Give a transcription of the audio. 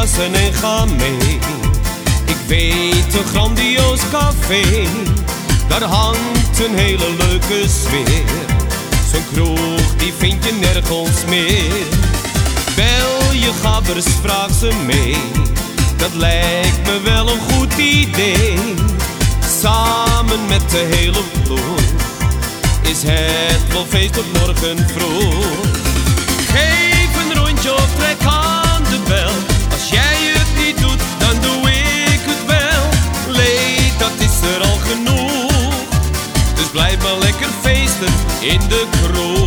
jassen en ga mee. Ik weet een grandioos café, daar hangt een hele leuke sfeer. Zo'n kroeg die vind je nergens meer. Bel je gabbers, vraag ze mee. Dat lijkt me wel een goed idee. Samen met de hele ploeg is het wel feest tot morgen vroeg. lekker feesten in de kroon.